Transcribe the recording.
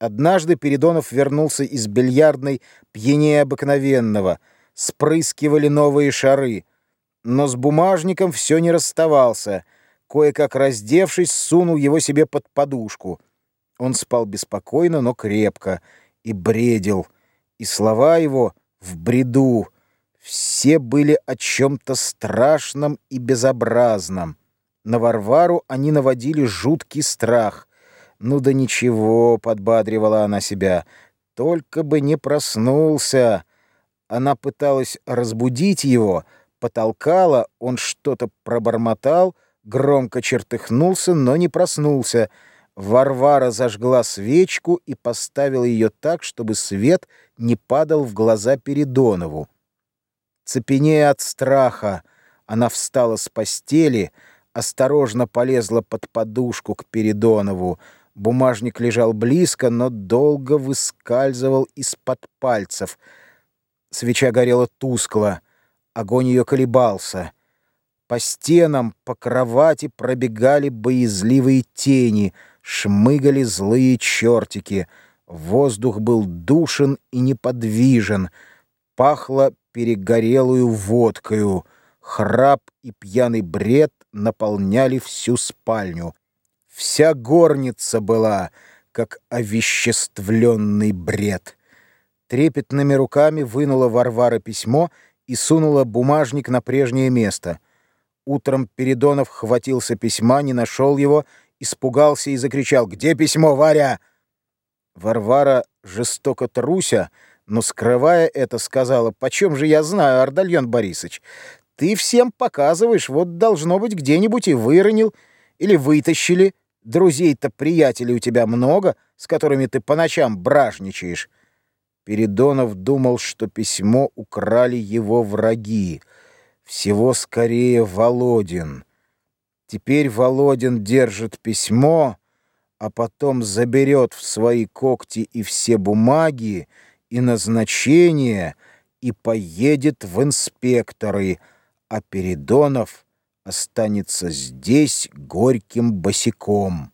Однажды Передонов вернулся из бильярдной пьянее обыкновенного. Спрыскивали новые шары. Но с бумажником все не расставался. Кое-как раздевшись, сунул его себе под подушку. Он спал беспокойно, но крепко. И бредил. И слова его в бреду. Все были о чем-то страшном и безобразном. На Варвару они наводили жуткий страх. «Ну да ничего», — подбадривала она себя, — «только бы не проснулся». Она пыталась разбудить его, потолкала, он что-то пробормотал, громко чертыхнулся, но не проснулся. Варвара зажгла свечку и поставила ее так, чтобы свет не падал в глаза Передонову. Цепенея от страха, она встала с постели, осторожно полезла под подушку к Передонову, Бумажник лежал близко, но долго выскальзывал из-под пальцев. Свеча горела тускло, огонь ее колебался. По стенам, по кровати пробегали боязливые тени, шмыгали злые чертики. Воздух был душен и неподвижен, пахло перегорелую водкою. Храп и пьяный бред наполняли всю спальню. Вся горница была, как овеществленный бред. Трепетными руками вынула Варвара письмо и сунула бумажник на прежнее место. Утром Передонов хватился письма, не нашел его, испугался и закричал «Где письмо, Варя?» Варвара, жестоко труся, но, скрывая это, сказала «Почем же я знаю, Ардальон Борисович? Ты всем показываешь, вот должно быть где-нибудь и выронил, или вытащили». Друзей-то, приятелей у тебя много, с которыми ты по ночам бражничаешь. Передонов думал, что письмо украли его враги. Всего скорее Володин. Теперь Володин держит письмо, а потом заберет в свои когти и все бумаги, и назначение, и поедет в инспекторы, а Передонов — останется здесь горьким босиком.